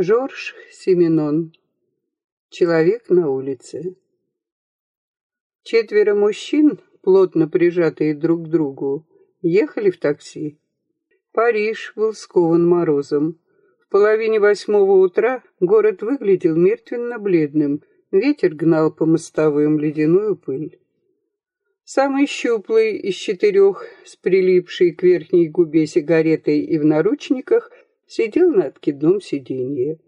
Жорж Семенон. Человек на улице. Четверо мужчин, плотно прижатые друг к другу, ехали в такси. Париж был скован морозом. В половине восьмого утра город выглядел мертвенно-бледным, ветер гнал по мостовым ледяную пыль. Самый щуплый из четырех, с прилипшей к верхней губе сигаретой и в наручниках, сидел на откидном сиденье.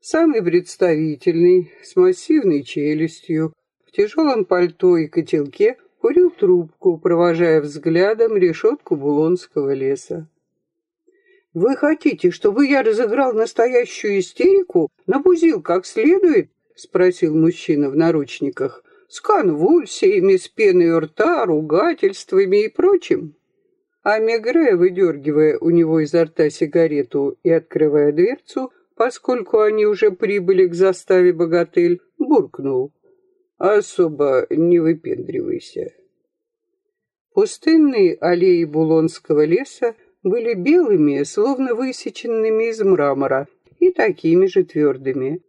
Самый представительный, с массивной челюстью, в тяжелом пальто и котелке, курил трубку, провожая взглядом решетку Булонского леса. «Вы хотите, чтобы я разыграл настоящую истерику, набузил как следует?» — спросил мужчина в наручниках. «С конвульсиями, с пеной рта, ругательствами и прочим?» А Мегре, выдергивая у него изо рта сигарету и открывая дверцу, поскольку они уже прибыли к заставе богатель, буркнул. «Особо не выпендривайся». Пустынные аллеи Булонского леса были белыми, словно высеченными из мрамора, и такими же твердыми.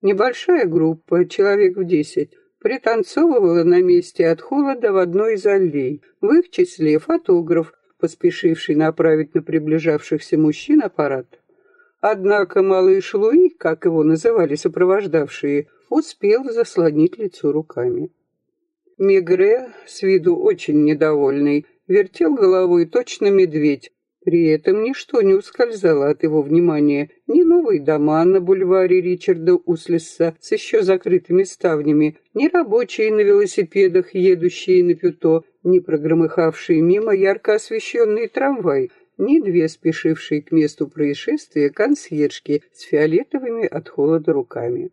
Небольшая группа, человек в десять, пританцовывала на месте от холода в одной из аллей, в их числе фотограф, поспешивший направить на приближавшихся мужчин аппарат. Однако малыш Луи, как его называли сопровождавшие, успел заслонить лицо руками. Мегре, с виду очень недовольный, вертел головой точно медведь, при этом ничто не ускользало от его внимания. Ни новые дома на бульваре Ричарда Услиса с еще закрытыми ставнями, ни рабочие на велосипедах, едущие на пюто, ни прогромыхавшие мимо ярко освещенный трамвай, ни две спешившие к месту происшествия консьержки с фиолетовыми от холода руками.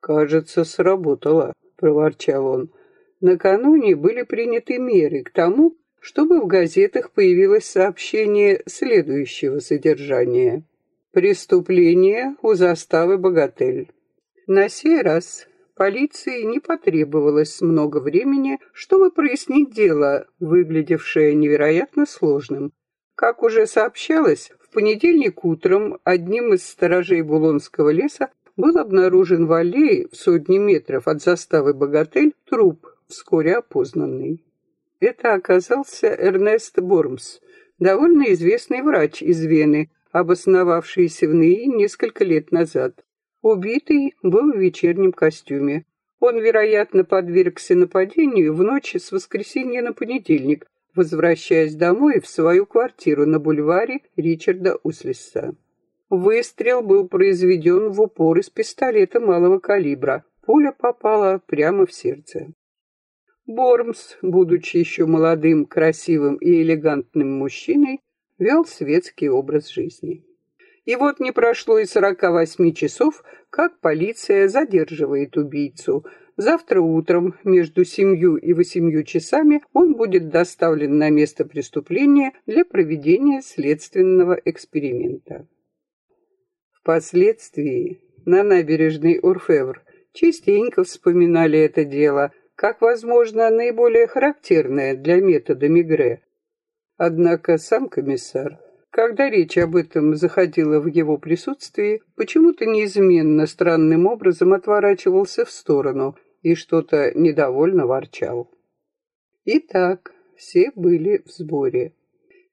«Кажется, сработало», — проворчал он. Накануне были приняты меры к тому, чтобы в газетах появилось сообщение следующего содержания. Преступление у заставы Богатель. На сей раз Полиции не потребовалось много времени, чтобы прояснить дело, выглядевшее невероятно сложным. Как уже сообщалось, в понедельник утром одним из сторожей Булонского леса был обнаружен в аллее в сотни метров от заставы Богатель труп, вскоре опознанный. Это оказался Эрнест Бормс, довольно известный врач из Вены, обосновавшийся в НИИ несколько лет назад. Убитый был в вечернем костюме. Он, вероятно, подвергся нападению в ночь с воскресенья на понедельник, возвращаясь домой в свою квартиру на бульваре Ричарда Услиса. Выстрел был произведен в упор из пистолета малого калибра. Пуля попала прямо в сердце. Бормс, будучи еще молодым, красивым и элегантным мужчиной, вел светский образ жизни. И вот не прошло и сорока восьми часов, как полиция задерживает убийцу. Завтра утром между семью и восемью часами он будет доставлен на место преступления для проведения следственного эксперимента. Впоследствии на набережной Орфевр частенько вспоминали это дело, как, возможно, наиболее характерное для метода Мигре. Однако сам комиссар когда речь об этом заходила в его присутствии, почему-то неизменно странным образом отворачивался в сторону и что-то недовольно ворчал. Итак, все были в сборе.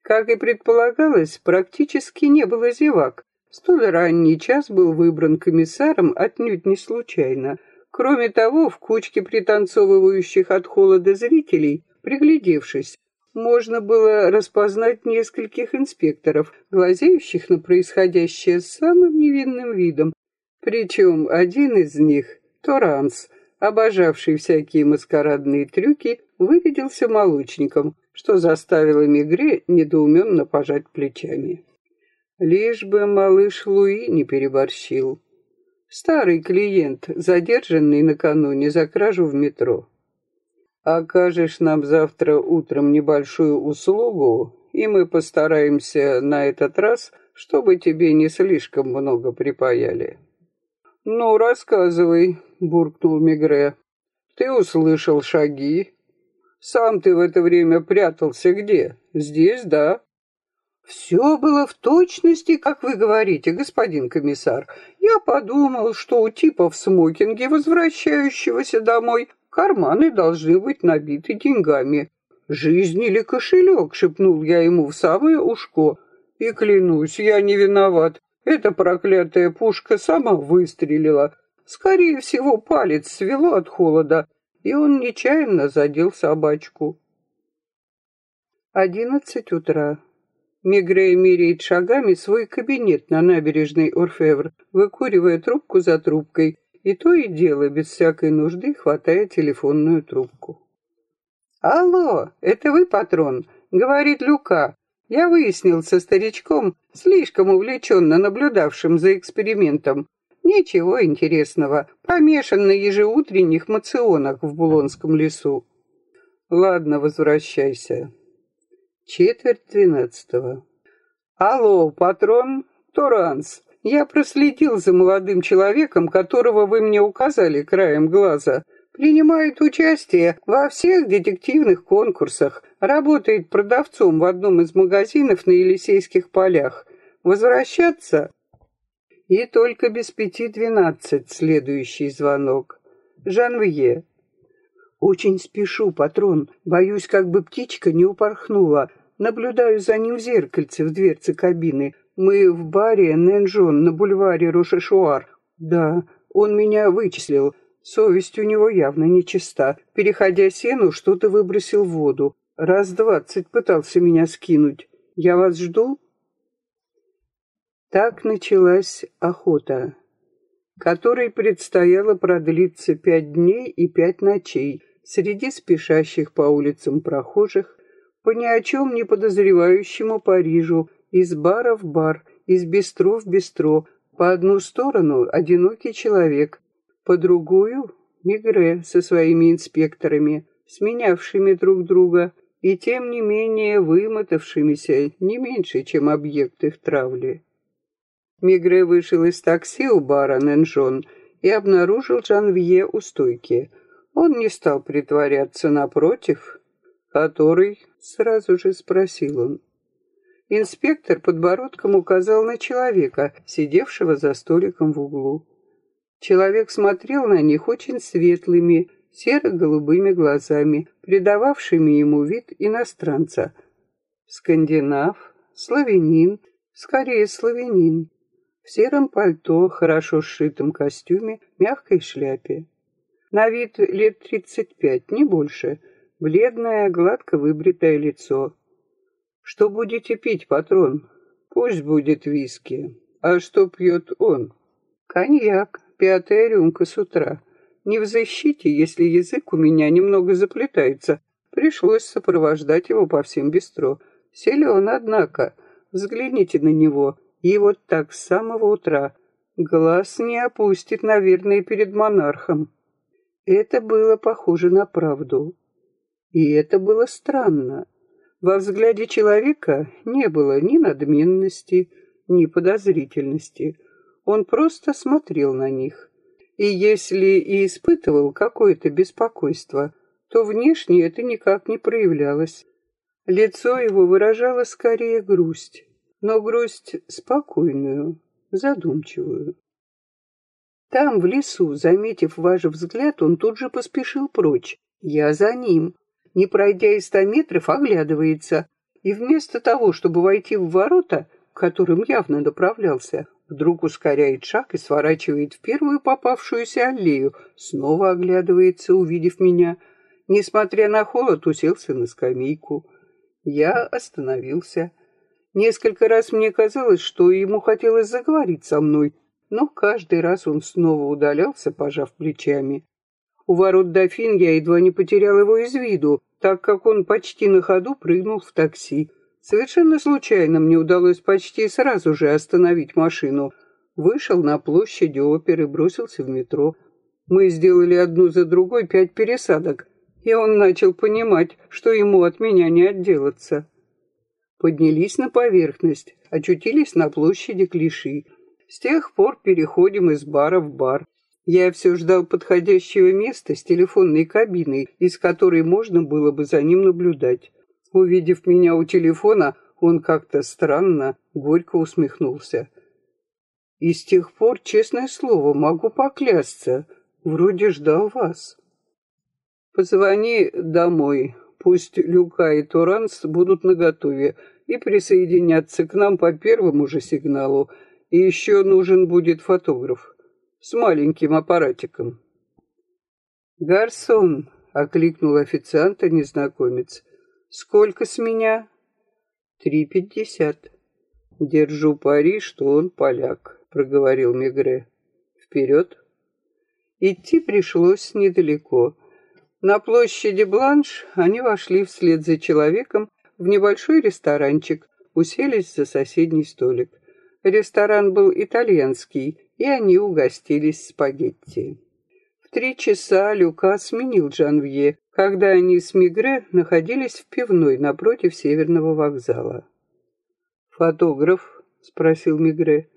Как и предполагалось, практически не было зевак. Столь ранний час был выбран комиссаром отнюдь не случайно. Кроме того, в кучке пританцовывающих от холода зрителей, приглядевшись, можно было распознать нескольких инспекторов, глазеющих на происходящее с самым невинным видом. Причем один из них, Торанс, обожавший всякие маскарадные трюки, вырядился молочником, что заставило Мигре недоуменно пожать плечами. Лишь бы малыш Луи не переборщил. Старый клиент, задержанный накануне за кражу в метро. Окажешь нам завтра утром небольшую услугу, и мы постараемся на этот раз, чтобы тебе не слишком много припаяли. Ну, рассказывай, буркнул Мигре. Ты услышал шаги. Сам ты в это время прятался где? Здесь, да? Все было в точности, как вы говорите, господин комиссар. Я подумал, что у типа в смокинге, возвращающегося домой, карманы должны быть набиты деньгами. «Жизнь или кошелек?» — шепнул я ему в самое ушко. И клянусь, я не виноват. Эта проклятая пушка сама выстрелила. Скорее всего, палец свело от холода, и он нечаянно задел собачку. Одиннадцать утра. Мигрея меряет шагами свой кабинет на набережной Орфевр, выкуривая трубку за трубкой, и то и дело, без всякой нужды, хватая телефонную трубку. «Алло, это вы, патрон?» — говорит Люка. Я выяснил со старичком, слишком увлеченно наблюдавшим за экспериментом. Ничего интересного, помешан на ежеутренних мационах в Булонском лесу. Ладно, возвращайся. Четверть двенадцатого. Алло, патрон Туранс. Я проследил за молодым человеком, которого вы мне указали краем глаза. Принимает участие во всех детективных конкурсах. Работает продавцом в одном из магазинов на Елисейских полях. Возвращаться? И только без пяти двенадцать следующий звонок. Жанвье. Очень спешу, патрон. Боюсь, как бы птичка не упорхнула. Наблюдаю за ним в зеркальце в дверце кабины. Мы в баре Нэнжон на бульваре Рошешуар. Да, он меня вычислил. Совесть у него явно нечиста. Переходя сену, что-то выбросил в воду. Раз двадцать пытался меня скинуть. Я вас жду? Так началась охота, которой предстояло продлиться пять дней и пять ночей среди спешащих по улицам прохожих, по ни о чем не подозревающему Парижу, из бара в бар, из бистро в бистро, по одну сторону одинокий человек, по другую — Мигре со своими инспекторами, сменявшими друг друга и тем не менее вымотавшимися не меньше, чем объект их травли. Мигре вышел из такси у бара Нэнжон и обнаружил Жанвье у стойки. Он не стал притворяться напротив, который сразу же спросил он. Инспектор подбородком указал на человека, сидевшего за столиком в углу. Человек смотрел на них очень светлыми, серо-голубыми глазами, придававшими ему вид иностранца. Скандинав, славянин, скорее славянин, в сером пальто, хорошо сшитом костюме, мягкой шляпе. На вид лет тридцать пять, не больше, бледное, гладко выбритое лицо. «Что будете пить, патрон?» «Пусть будет виски. А что пьет он?» «Коньяк, пятая рюмка с утра. Не в защите, если язык у меня немного заплетается. Пришлось сопровождать его по всем бистро. Силен, однако. Взгляните на него. И вот так с самого утра. Глаз не опустит, наверное, перед монархом. Это было похоже на правду. И это было странно. Во взгляде человека не было ни надменности, ни подозрительности. Он просто смотрел на них. И если и испытывал какое-то беспокойство, то внешне это никак не проявлялось. Лицо его выражало скорее грусть, но грусть спокойную, задумчивую. Там, в лесу, заметив ваш взгляд, он тут же поспешил прочь. Я за ним. Не пройдя и ста метров, оглядывается. И вместо того, чтобы войти в ворота, к которым явно направлялся, вдруг ускоряет шаг и сворачивает в первую попавшуюся аллею, снова оглядывается, увидев меня. Несмотря на холод, уселся на скамейку. Я остановился. Несколько раз мне казалось, что ему хотелось заговорить со мной, но каждый раз он снова удалялся, пожав плечами. У ворот Дофин я едва не потерял его из виду, так как он почти на ходу прыгнул в такси. Совершенно случайно мне удалось почти сразу же остановить машину. Вышел на площади оперы, бросился в метро. Мы сделали одну за другой пять пересадок, и он начал понимать, что ему от меня не отделаться. Поднялись на поверхность, очутились на площади Клиши. С тех пор переходим из бара в бар. Я все ждал подходящего места с телефонной кабиной, из которой можно было бы за ним наблюдать. Увидев меня у телефона, Он как-то странно, горько усмехнулся. И с тех пор, честное слово, могу поклясться, вроде ждал вас. Позвони домой, пусть Люка и Туранс будут наготове и присоединятся к нам по первому же сигналу. И еще нужен будет фотограф с маленьким аппаратиком. «Гарсон!» — окликнул официанта незнакомец. «Сколько с меня?» «Три пятьдесят». «Держу пари, что он поляк», — проговорил Мегре. «Вперед!» Идти пришлось недалеко. На площади Бланш они вошли вслед за человеком в небольшой ресторанчик, уселись за соседний столик. Ресторан был итальянский, и они угостились спагетти. В три часа Люка сменил Жанвье, когда они с Мигре находились в пивной напротив Северного вокзала. «Фотограф?» — спросил Мигре.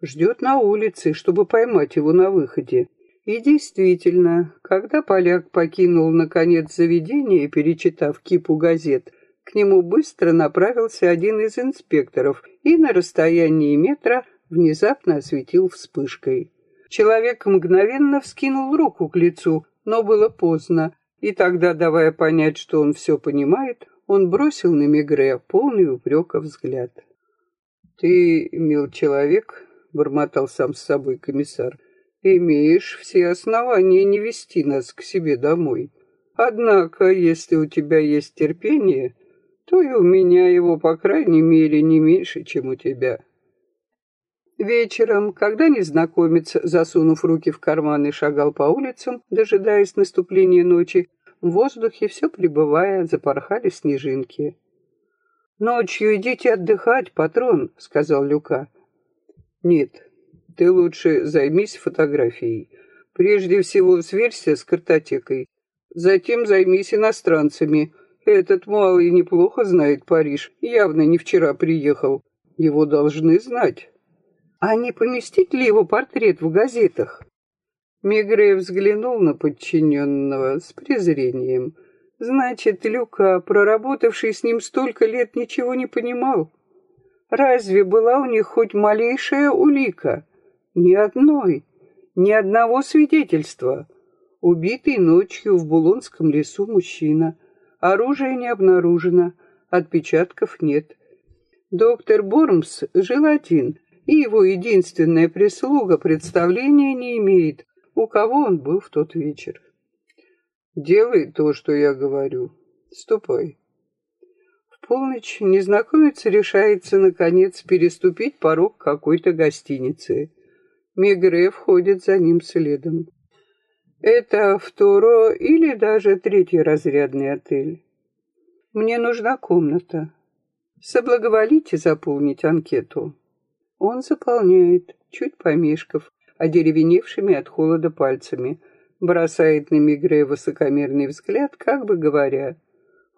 «Ждет на улице, чтобы поймать его на выходе». И действительно, когда поляк покинул, наконец, заведение, перечитав кипу газет, к нему быстро направился один из инспекторов и на расстоянии метра внезапно осветил вспышкой. Человек мгновенно вскинул руку к лицу, но было поздно, и тогда, давая понять, что он все понимает, он бросил на Мегре полный упрека взгляд. «Ты, мил человек», — бормотал сам с собой комиссар, — «имеешь все основания не вести нас к себе домой. Однако, если у тебя есть терпение, то и у меня его, по крайней мере, не меньше, чем у тебя». Вечером, когда незнакомец, засунув руки в карманы, шагал по улицам, дожидаясь наступления ночи, в воздухе, все пребывая, запорхали снежинки. «Ночью идите отдыхать, патрон», — сказал Люка. «Нет, ты лучше займись фотографией. Прежде всего сверься с картотекой. Затем займись иностранцами. Этот малый неплохо знает Париж, явно не вчера приехал. Его должны знать». А не поместить ли его портрет в газетах? Мигре взглянул на подчиненного с презрением. Значит, Люка, проработавший с ним столько лет, ничего не понимал. Разве была у них хоть малейшая улика? Ни одной, ни одного свидетельства. Убитый ночью в Булонском лесу мужчина. Оружие не обнаружено, отпечатков нет. Доктор Бормс жил один, и его единственная прислуга представления не имеет, у кого он был в тот вечер. Делай то, что я говорю. Ступай. В полночь незнакомец решается, наконец, переступить порог какой-то гостиницы. Мегре входит за ним следом. Это второй или даже третий разрядный отель. Мне нужна комната. Соблаговолите заполнить анкету. Он заполняет, чуть помешков, одеревеневшими от холода пальцами, бросает на Мигре высокомерный взгляд, как бы говоря,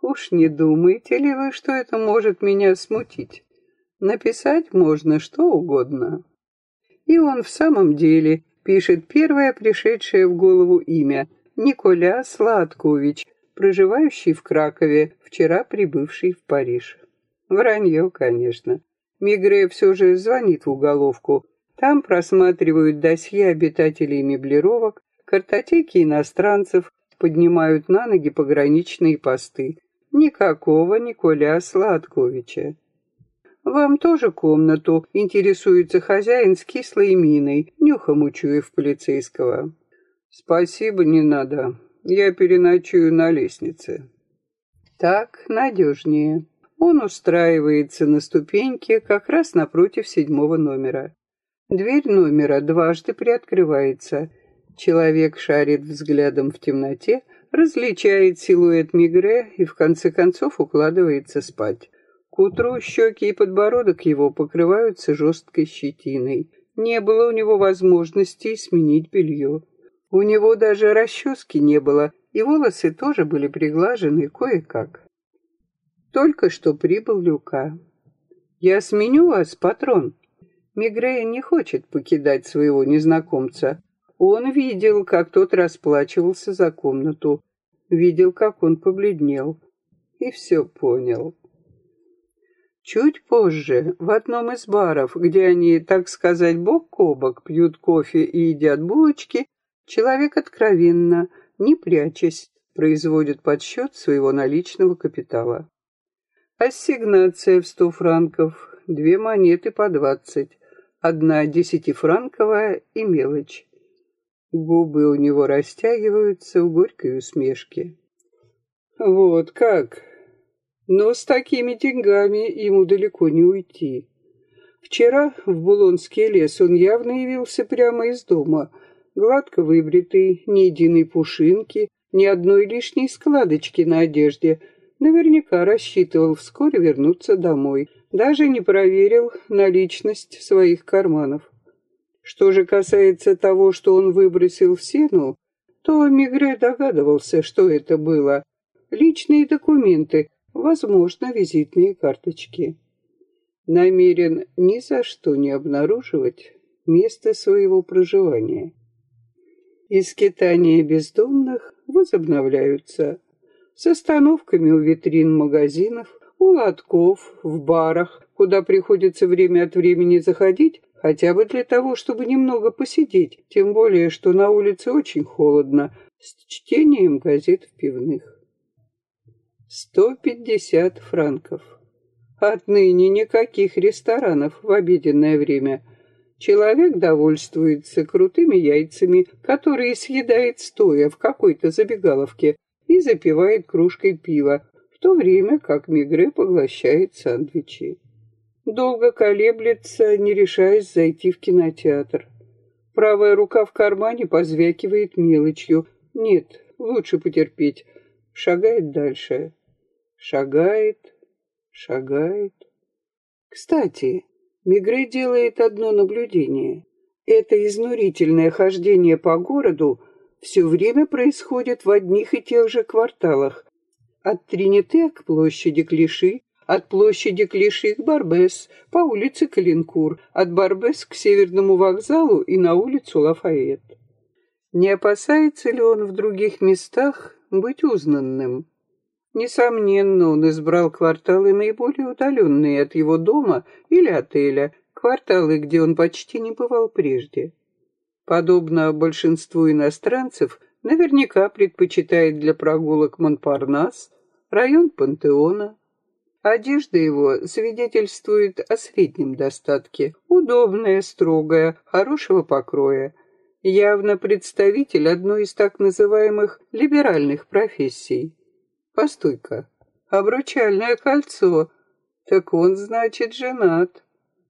«Уж не думаете ли вы, что это может меня смутить? Написать можно что угодно». И он в самом деле пишет первое пришедшее в голову имя Николя Сладкович, проживающий в Кракове, вчера прибывший в Париж. Вранье, конечно. Мигре все же звонит в уголовку. Там просматривают досье обитателей меблировок, картотеки иностранцев, поднимают на ноги пограничные посты. Никакого Николя Сладковича. «Вам тоже комнату?» — интересуется хозяин с кислой миной, нюхом учуяв полицейского. «Спасибо, не надо. Я переночую на лестнице». «Так надежнее». Он устраивается на ступеньке как раз напротив седьмого номера. Дверь номера дважды приоткрывается. Человек шарит взглядом в темноте, различает силуэт Мигре и в конце концов укладывается спать. Утру щеки и подбородок его покрываются жесткой щетиной. Не было у него возможности сменить белье. У него даже расчески не было, и волосы тоже были приглажены кое-как. Только что прибыл Люка. «Я сменю вас, патрон». Мигрея не хочет покидать своего незнакомца. Он видел, как тот расплачивался за комнату, видел, как он побледнел, и все понял. Чуть позже, в одном из баров, где они, так сказать, бок о бок пьют кофе и едят булочки, человек откровенно, не прячась, производит подсчет своего наличного капитала. Ассигнация в сто франков, две монеты по двадцать, одна десятифранковая и мелочь. Губы у него растягиваются в горькой усмешке. Вот как. Но с такими деньгами ему далеко не уйти. Вчера в Булонский лес он явно явился прямо из дома, гладко выбритый, ни единой пушинки, ни одной лишней складочки на одежде. Наверняка рассчитывал вскоре вернуться домой. Даже не проверил наличность своих карманов. Что же касается того, что он выбросил в сену, то Мигре догадывался, что это было. Личные документы, возможно, визитные карточки. Намерен ни за что не обнаруживать место своего проживания. И скитания бездомных возобновляются с остановками у витрин магазинов, у лотков, в барах, куда приходится время от времени заходить, хотя бы для того, чтобы немного посидеть, тем более, что на улице очень холодно, с чтением газет в пивных. Сто пятьдесят франков. Отныне никаких ресторанов в обеденное время. Человек довольствуется крутыми яйцами, которые съедает стоя в какой-то забегаловке и запивает кружкой пива, в то время как Мигре поглощает сандвичи. Долго колеблется, не решаясь зайти в кинотеатр. Правая рука в кармане позвякивает мелочью. Нет, лучше потерпеть. Шагает дальше. Шагает, шагает. Кстати, Мигре делает одно наблюдение. Это изнурительное хождение по городу все время происходит в одних и тех же кварталах. От Трините к площади Клиши, от площади Клиши к Барбес, по улице Калинкур, от Барбес к Северному вокзалу и на улицу Лафайет. Не опасается ли он в других местах быть узнанным? Несомненно, он избрал кварталы наиболее удаленные от его дома или отеля, кварталы, где он почти не бывал прежде. Подобно большинству иностранцев, наверняка предпочитает для прогулок Монпарнас, район Пантеона. Одежда его свидетельствует о среднем достатке, удобная, строгая, хорошего покроя, явно представитель одной из так называемых либеральных профессий. Постой-ка, обручальное кольцо. Так он, значит, женат.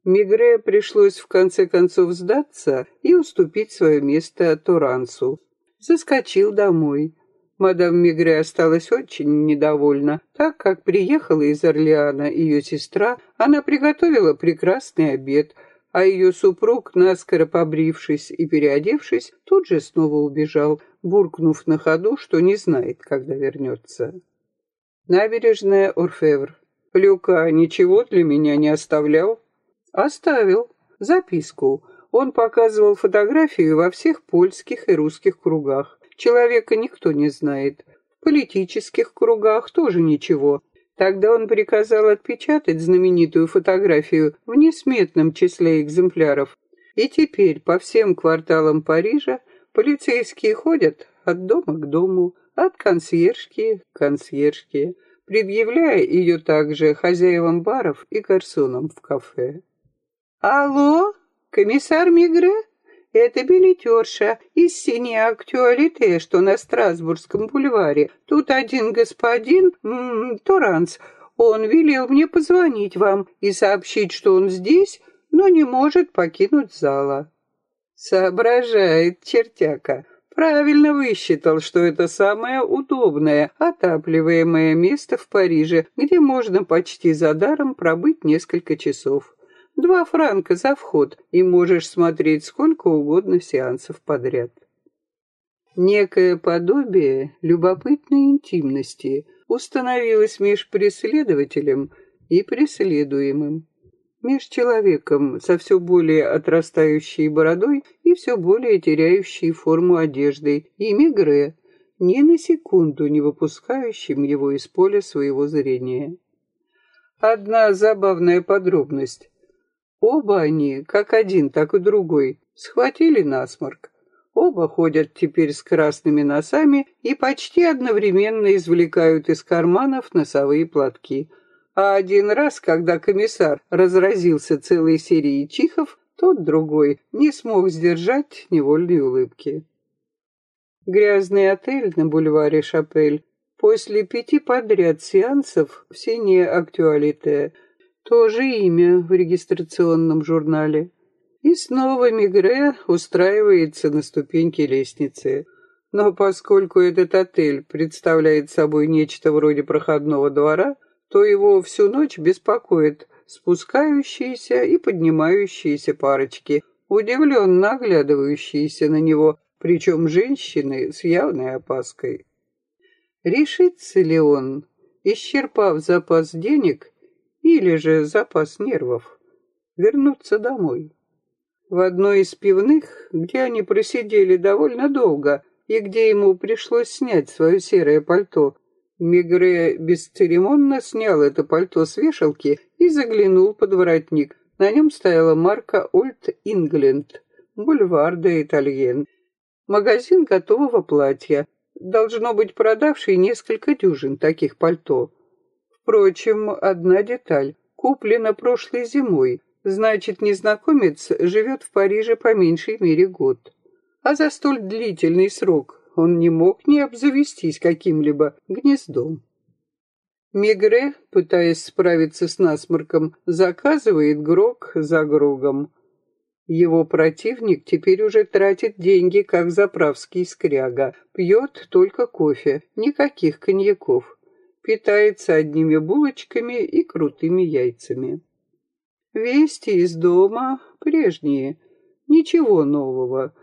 Мигре пришлось в конце концов сдаться и уступить свое место Турансу. Заскочил домой. Мадам Мигре осталась очень недовольна, так как приехала из Орлеана ее сестра, она приготовила прекрасный обед, а ее супруг, наскоро побрившись и переодевшись, тут же снова убежал, буркнув на ходу, что не знает, когда вернется. Набережная Орфевр. Люка ничего для меня не оставлял? Оставил. Записку. Он показывал фотографию во всех польских и русских кругах. Человека никто не знает. В политических кругах тоже ничего. Тогда он приказал отпечатать знаменитую фотографию в несметном числе экземпляров. И теперь по всем кварталам Парижа полицейские ходят от дома к дому, от консьержки к консьержке, предъявляя ее также хозяевам баров и гарсонам в кафе. «Алло, комиссар Мигре? Это билетерша из синей актуалите, что на Страсбургском бульваре. Тут один господин, м -м, Торанс, он велел мне позвонить вам и сообщить, что он здесь, но не может покинуть зала». Соображает чертяка. Правильно высчитал, что это самое удобное, отапливаемое место в Париже, где можно почти за даром пробыть несколько часов. Два франка за вход, и можешь смотреть сколько угодно сеансов подряд. Некое подобие любопытной интимности установилось меж преследователем и преследуемым меж человеком со все более отрастающей бородой и все более теряющей форму одеждой, и Мегре, ни на секунду не выпускающим его из поля своего зрения. Одна забавная подробность. Оба они, как один, так и другой, схватили насморк. Оба ходят теперь с красными носами и почти одновременно извлекают из карманов носовые платки. А один раз, когда комиссар разразился целой серией чихов, тот другой не смог сдержать невольной улыбки. Грязный отель на бульваре Шапель после пяти подряд сеансов в сине актуалите тоже имя в регистрационном журнале. И снова Мигре устраивается на ступеньке лестницы. Но поскольку этот отель представляет собой нечто вроде проходного двора, то его всю ночь беспокоит спускающиеся и поднимающиеся парочки, удивленно оглядывающиеся на него, причем женщины с явной опаской. Решится ли он, исчерпав запас денег или же запас нервов, вернуться домой? В одной из пивных, где они просидели довольно долго и где ему пришлось снять свое серое пальто, Мигре бесцеремонно снял это пальто с вешалки и заглянул под воротник. На нем стояла марка «Ольд Ингленд», бульвар де Итальен. Магазин готового платья, должно быть продавший несколько дюжин таких пальто. Впрочем, одна деталь, куплена прошлой зимой, значит, незнакомец живет в Париже по меньшей мере год. А за столь длительный срок он не мог не обзавестись каким-либо гнездом. Мегре, пытаясь справиться с насморком, заказывает грог за грогом. Его противник теперь уже тратит деньги, как заправский скряга, пьет только кофе, никаких коньяков, питается одними булочками и крутыми яйцами. Вести из дома прежние, ничего нового.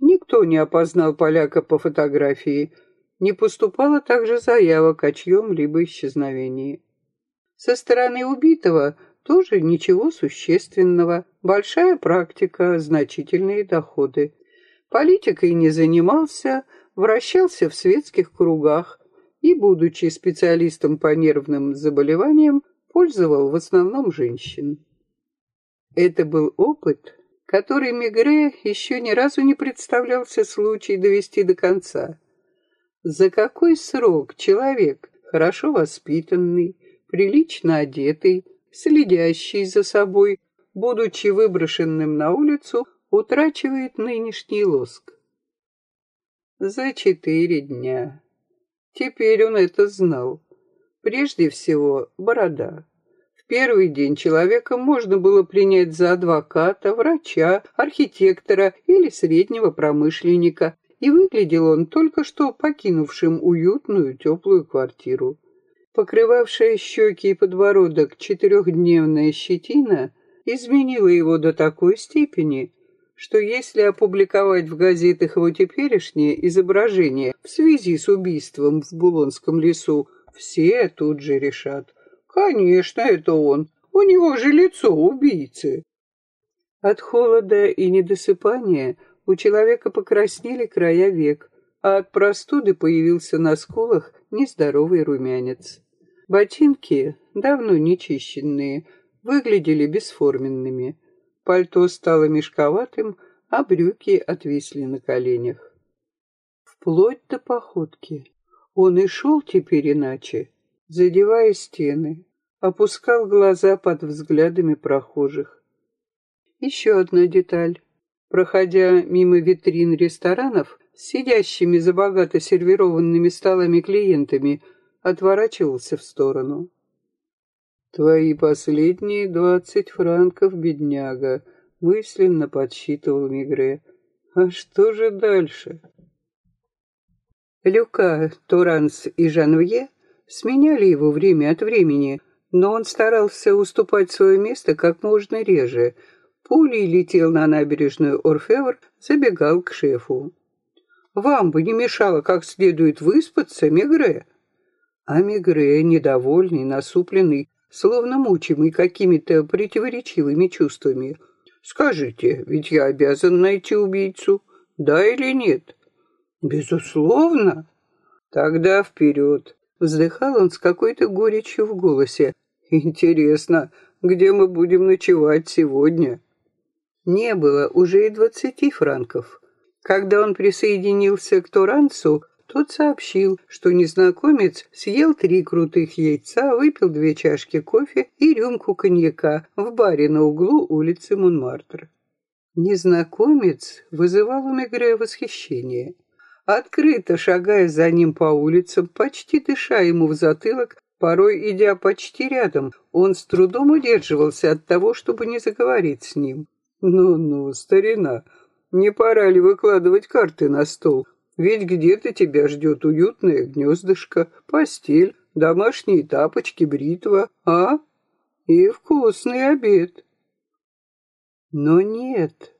Никто не опознал поляка по фотографии, не поступало также заявок о чьем-либо исчезновении. Со стороны убитого тоже ничего существенного, большая практика, значительные доходы. Политикой не занимался, вращался в светских кругах и, будучи специалистом по нервным заболеваниям, пользовал в основном женщин. Это был опыт, который Мегре еще ни разу не представлялся случай довести до конца. За какой срок человек, хорошо воспитанный, прилично одетый, следящий за собой, будучи выброшенным на улицу, утрачивает нынешний лоск? За четыре дня. Теперь он это знал. Прежде всего, борода первый день человека можно было принять за адвоката, врача, архитектора или среднего промышленника, и выглядел он только что покинувшим уютную теплую квартиру. Покрывавшая щеки и подбородок четырехдневная щетина изменила его до такой степени, что если опубликовать в газетах его теперешнее изображение в связи с убийством в Булонском лесу, все тут же решат – Конечно, это он. У него же лицо убийцы. От холода и недосыпания у человека покраснели края век, а от простуды появился на скулах нездоровый румянец. Ботинки, давно нечищенные, выглядели бесформенными. Пальто стало мешковатым, а брюки отвисли на коленях. Вплоть до походки. Он и шел теперь иначе задевая стены, опускал глаза под взглядами прохожих. Еще одна деталь. Проходя мимо витрин ресторанов, сидящими за богато сервированными столами клиентами, отворачивался в сторону. «Твои последние двадцать франков, бедняга», — мысленно подсчитывал Мигре. «А что же дальше?» Люка, Туранс и Жанвье сменяли его время от времени, но он старался уступать свое место как можно реже. Пулей летел на набережную Орфевр, забегал к шефу. «Вам бы не мешало как следует выспаться, Мегре». А Мегре, недовольный, насупленный, словно мучимый какими-то противоречивыми чувствами. «Скажите, ведь я обязан найти убийцу, да или нет?» «Безусловно». «Тогда вперед. Вздыхал он с какой-то горечью в голосе. Интересно, где мы будем ночевать сегодня? Не было уже и двадцати франков. Когда он присоединился к Туранцу, тот сообщил, что незнакомец съел три крутых яйца, выпил две чашки кофе и рюмку коньяка в баре на углу улицы Монмартр. Незнакомец вызывал у Мегре восхищение. Открыто шагая за ним по улицам, почти дыша ему в затылок, порой идя почти рядом, он с трудом удерживался от того, чтобы не заговорить с ним. «Ну-ну, старина, не пора ли выкладывать карты на стол? Ведь где-то тебя ждет уютное гнездышко, постель, домашние тапочки, бритва, а? И вкусный обед. Но нет.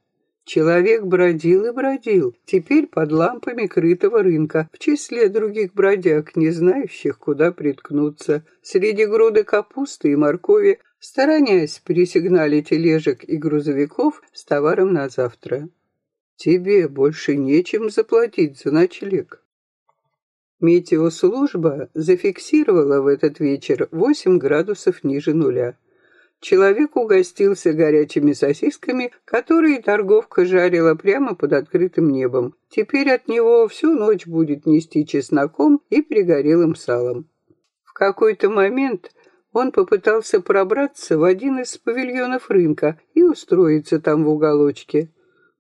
Человек бродил и бродил, теперь под лампами крытого рынка, в числе других бродяг, не знающих, куда приткнуться, среди груды капусты и моркови, сторонясь пересигнали тележек и грузовиков с товаром на завтра. Тебе больше нечем заплатить за ночлег. Метеослужба зафиксировала в этот вечер 8 градусов ниже нуля. Человек угостился горячими сосисками, которые торговка жарила прямо под открытым небом. Теперь от него всю ночь будет нести чесноком и пригорелым салом. В какой-то момент он попытался пробраться в один из павильонов рынка и устроиться там в уголочке.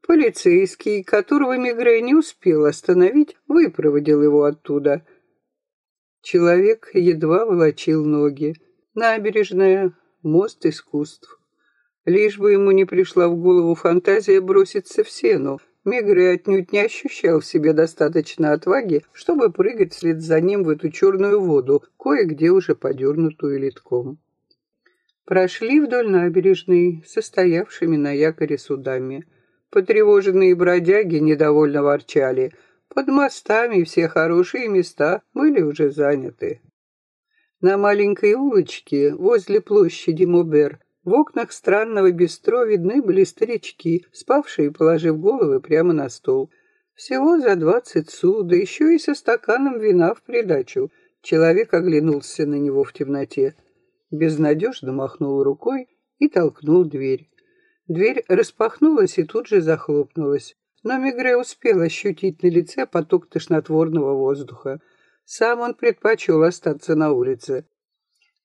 Полицейский, которого Мигре не успел остановить, выпроводил его оттуда. Человек едва волочил ноги. Набережная, мост искусств. Лишь бы ему не пришла в голову фантазия броситься в сену, Мегре отнюдь не ощущал в себе достаточно отваги, чтобы прыгать вслед за ним в эту черную воду, кое-где уже подернутую литком. Прошли вдоль набережной, состоявшими на якоре судами. Потревоженные бродяги недовольно ворчали. Под мостами все хорошие места были уже заняты. На маленькой улочке возле площади Мобер в окнах странного бистро видны были старички, спавшие, положив головы прямо на стол. Всего за двадцать су, да еще и со стаканом вина в придачу. Человек оглянулся на него в темноте. Безнадежно махнул рукой и толкнул дверь. Дверь распахнулась и тут же захлопнулась. Но Мегре успел ощутить на лице поток тошнотворного воздуха. Сам он предпочел остаться на улице.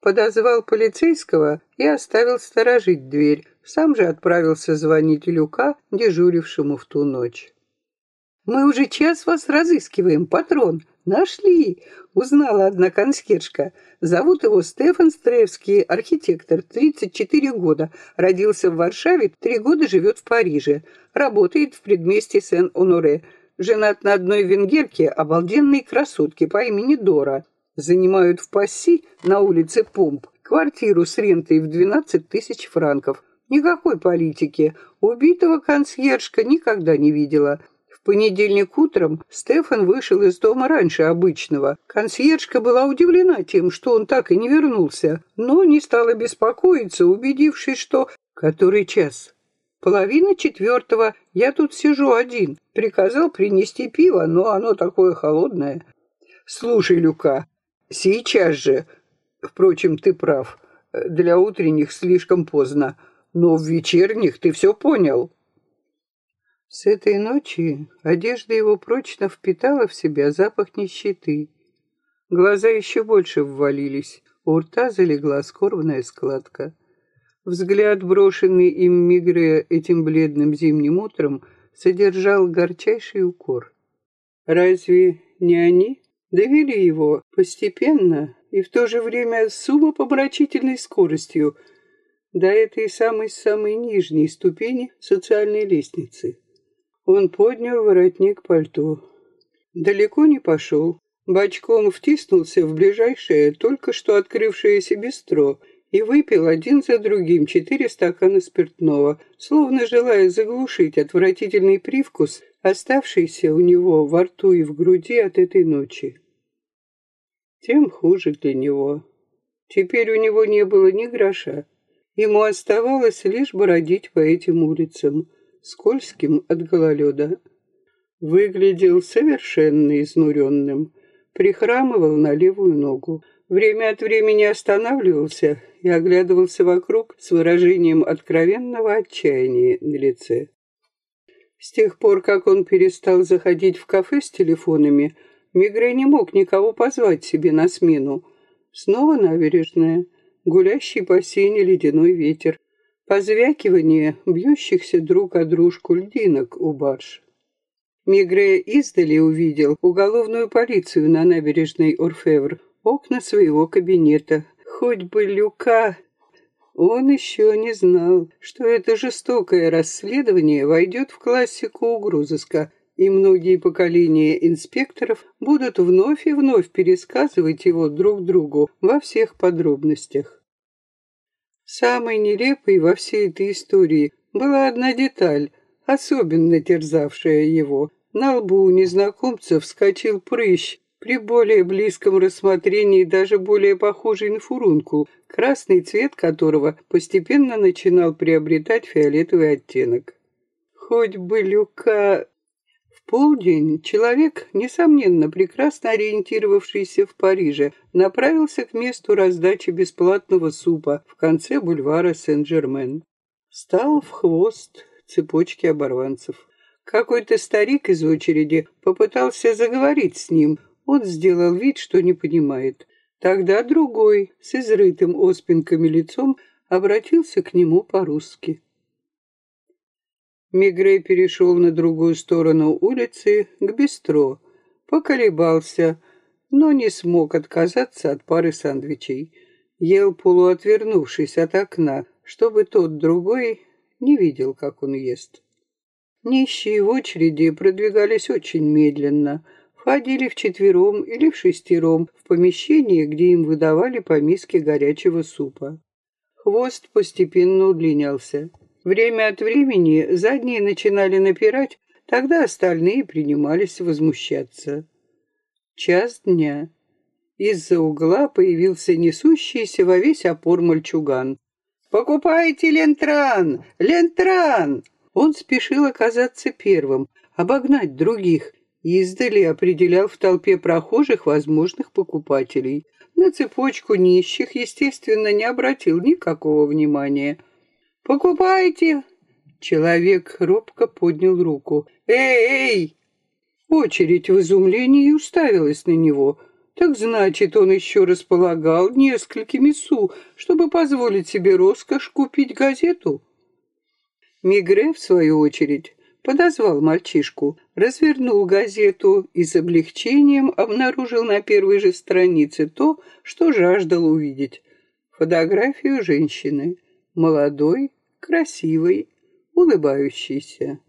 Подозвал полицейского и оставил сторожить дверь. Сам же отправился звонить Люка, дежурившему в ту ночь. «Мы уже час вас разыскиваем, патрон. Нашли!» — узнала одна консьержка. Зовут его Стефан Стреевский, архитектор, 34 года. Родился в Варшаве, три года живет в Париже. Работает в предместье Сен-Оноре. Женат на одной венгерке, обалденной красотке по имени Дора. Занимают в Пасси на улице Помп квартиру с рентой в 12 тысяч франков. Никакой политики. Убитого консьержка никогда не видела понедельник утром Стефан вышел из дома раньше обычного. Консьержка была удивлена тем, что он так и не вернулся, но не стала беспокоиться, убедившись, что... Который час? Половина четвертого. Я тут сижу один. Приказал принести пиво, но оно такое холодное. Слушай, Люка, сейчас же... Впрочем, ты прав. Для утренних слишком поздно. Но в вечерних ты все понял. С этой ночи одежда его прочно впитала в себя запах нищеты. Глаза еще больше ввалились, у рта залегла скорбная складка. Взгляд, брошенный им Мигре этим бледным зимним утром, содержал горчайший укор. Разве не они довели его постепенно и в то же время с умопомрачительной скоростью до этой самой-самой нижней ступени социальной лестницы? Он поднял воротник пальто. Далеко не пошел. Бочком втиснулся в ближайшее, только что открывшееся бистро, и выпил один за другим четыре стакана спиртного, словно желая заглушить отвратительный привкус, оставшийся у него во рту и в груди от этой ночи. Тем хуже для него. Теперь у него не было ни гроша. Ему оставалось лишь бродить по этим улицам, скользким от гололеда. Выглядел совершенно изнуренным, прихрамывал на левую ногу. Время от времени останавливался и оглядывался вокруг с выражением откровенного отчаяния на лице. С тех пор, как он перестал заходить в кафе с телефонами, Мигре не мог никого позвать себе на смену. Снова набережная, гулящий по сене ледяной ветер, позвякивание бьющихся друг о дружку льдинок у барж. Мигре издали увидел уголовную полицию на набережной Орфевр, окна своего кабинета. Хоть бы люка... Он еще не знал, что это жестокое расследование войдет в классику угрозыска, и многие поколения инспекторов будут вновь и вновь пересказывать его друг другу во всех подробностях. Самой нелепой во всей этой истории была одна деталь, особенно терзавшая его. На лбу у незнакомца вскочил прыщ, при более близком рассмотрении даже более похожий на фурункул, красный цвет которого постепенно начинал приобретать фиолетовый оттенок. Хоть бы люка... В полдень человек, несомненно, прекрасно ориентировавшийся в Париже, направился к месту раздачи бесплатного супа в конце бульвара Сен-Жермен. Стал в хвост цепочки оборванцев. Какой-то старик из очереди попытался заговорить с ним, он сделал вид, что не понимает. Тогда другой, с изрытым оспинками лицом, обратился к нему по-русски. Мигрей перешел на другую сторону улицы, к бистро, поколебался, но не смог отказаться от пары сандвичей. Ел полуотвернувшись от окна, чтобы тот другой не видел, как он ест. Нищие в очереди продвигались очень медленно — ходили вчетвером или в шестером в помещение, где им выдавали по миске горячего супа. Хвост постепенно удлинялся. Время от времени задние начинали напирать, тогда остальные принимались возмущаться. Час дня. Из-за угла появился несущийся во весь опор мальчуган. «Покупайте лентран! Лентран!» Он спешил оказаться первым, обогнать других, издали определял в толпе прохожих возможных покупателей. На цепочку нищих, естественно, не обратил никакого внимания. «Покупайте!» Человек робко поднял руку. «Эй, эй!» Очередь в изумлении уставилась на него. Так значит, он еще располагал несколькими су, чтобы позволить себе роскошь купить газету? Мигре, в свою очередь, подозвал мальчишку, развернул газету и с облегчением обнаружил на первой же странице то, что жаждал увидеть. Фотографию женщины, молодой, красивой, улыбающейся.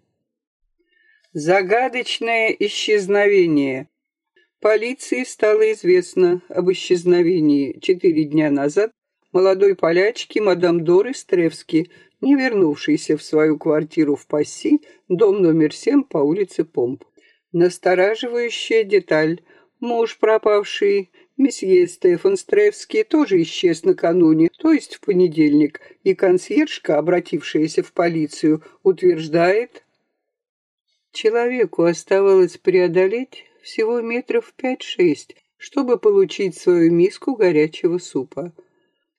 Загадочное исчезновение. Полиции стало известно об исчезновении четыре дня назад молодой полячки мадам Доры Стревски, не вернувшейся в свою квартиру в Пасси, дом номер 7 по улице Помп. Настораживающая деталь. Муж пропавший, месье Стефан Стревский, тоже исчез накануне, то есть в понедельник, и консьержка, обратившаяся в полицию, утверждает... Человеку оставалось преодолеть всего метров пять-шесть, чтобы получить свою миску горячего супа.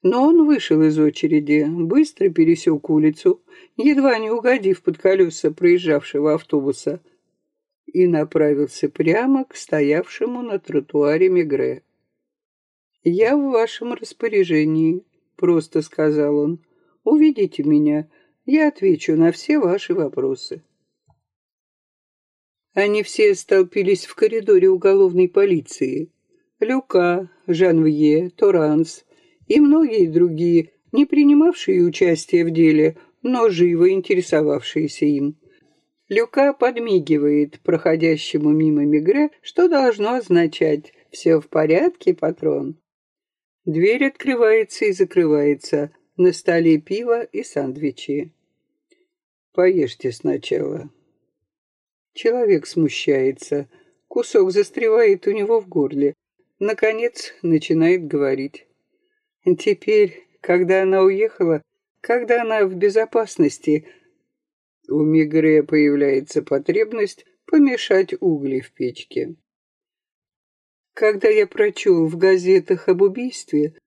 Но он вышел из очереди, быстро пересек улицу, едва не угодив под колеса проезжавшего автобуса, и направился прямо к стоявшему на тротуаре Мегре. «Я в вашем распоряжении», — просто сказал он. «Увидите меня, я отвечу на все ваши вопросы». Они все столпились в коридоре уголовной полиции. Люка, Жанвье, Торанс, и многие другие, не принимавшие участие в деле, но живо интересовавшиеся им. Люка подмигивает проходящему мимо Мигре, что должно означать «все в порядке, патрон». Дверь открывается и закрывается. На столе пиво и сандвичи. Поешьте сначала. Человек смущается. Кусок застревает у него в горле. Наконец начинает говорить. Теперь, когда она уехала, когда она в безопасности, у Мигре появляется потребность помешать угли в печке. Когда я прочел в газетах об убийстве,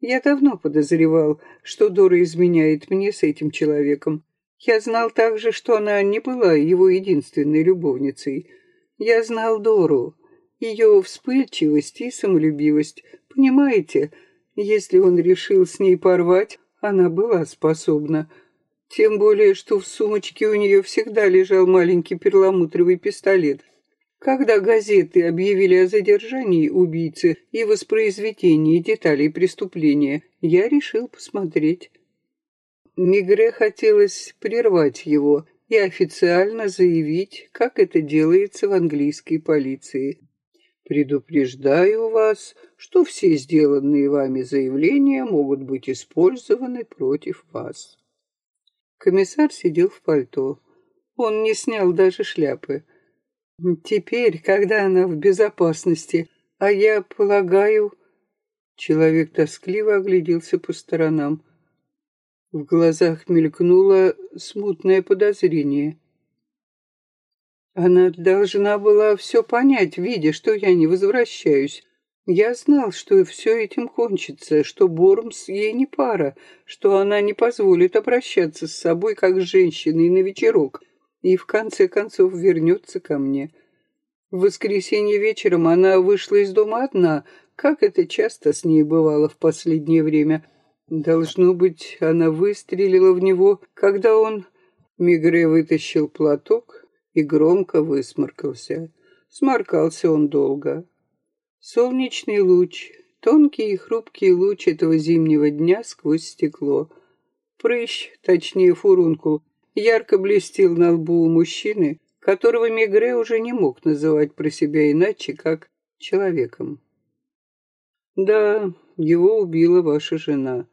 я давно подозревал, что Дора изменяет мне с этим человеком. Я знал также, что она не была его единственной любовницей. Я знал Дору, ее вспыльчивость и самолюбивость. Понимаете, если он решил с ней порвать, она была способна. Тем более, что в сумочке у нее всегда лежал маленький перламутровый пистолет. Когда газеты объявили о задержании убийцы и воспроизведении деталей преступления, я решил посмотреть. Мигре хотелось прервать его и официально заявить, как это делается в английской полиции. Предупреждаю вас, что все сделанные вами заявления могут быть использованы против вас. Комиссар сидел в пальто. Он не снял даже шляпы. Теперь, когда она в безопасности, а я полагаю... Человек тоскливо огляделся по сторонам. В глазах мелькнуло смутное подозрение. Она должна была все понять, видя, что я не возвращаюсь. Я знал, что все этим кончится, что Бормс ей не пара, что она не позволит обращаться с собой как с женщиной на вечерок и в конце концов вернется ко мне. В воскресенье вечером она вышла из дома одна, как это часто с ней бывало в последнее время. Должно быть, она выстрелила в него, когда он... Мигре вытащил платок и громко высморкался. Сморкался он долго. Солнечный луч, тонкий и хрупкий луч этого зимнего дня сквозь стекло. Прыщ, точнее фурункул, ярко блестел на лбу у мужчины, которого Мегре уже не мог называть про себя иначе, как человеком. Да, его убила ваша жена,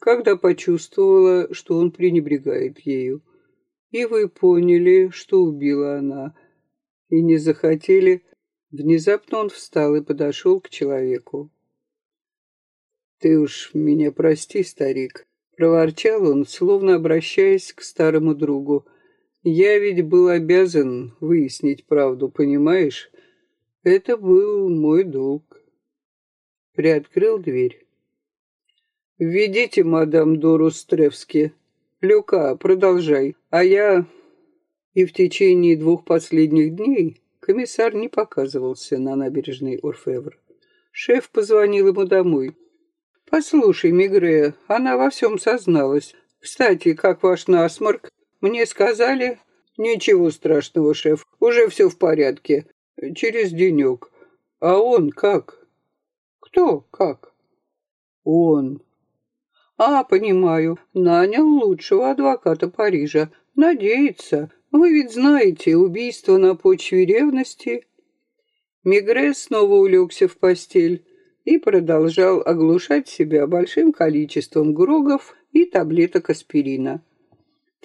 когда почувствовала, что он пренебрегает ею. И вы поняли, что убила она, и не захотели... Внезапно он встал и подошел к человеку. «Ты уж меня прости, старик», Проворчал он, словно обращаясь к старому другу. «Я ведь был обязан выяснить правду, понимаешь? Это был мой долг». Приоткрыл дверь. «Введите мадам Дору Стревски. Люка, продолжай. А я...» И в течение двух последних дней комиссар не показывался на набережной Орфевр. Шеф позвонил ему домой. «Послушай, Мигре, она во всем созналась. Кстати, как ваш насморк? Мне сказали...» «Ничего страшного, шеф, уже все в порядке. Через денек. А он как?» «Кто как?» «Он». «А, понимаю, нанял лучшего адвоката Парижа. Надеется. Вы ведь знаете, убийство на почве ревности...» Мигре снова улегся в постель и продолжал оглушать себя большим количеством грогов и таблеток аспирина.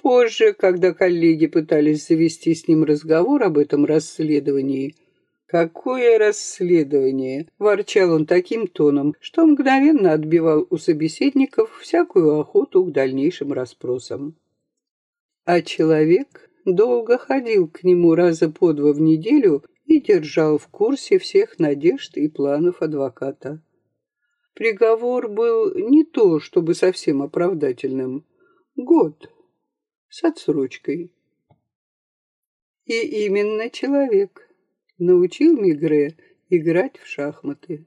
Позже, когда коллеги пытались завести с ним разговор об этом расследовании, «Какое расследование?» – ворчал он таким тоном, что мгновенно отбивал у собеседников всякую охоту к дальнейшим расспросам. А человек долго ходил к нему раза по два в неделю и держал в курсе всех надежд и планов адвоката. Приговор был не то, чтобы совсем оправдательным. Год с отсрочкой. И именно человек научил Мигре играть в шахматы.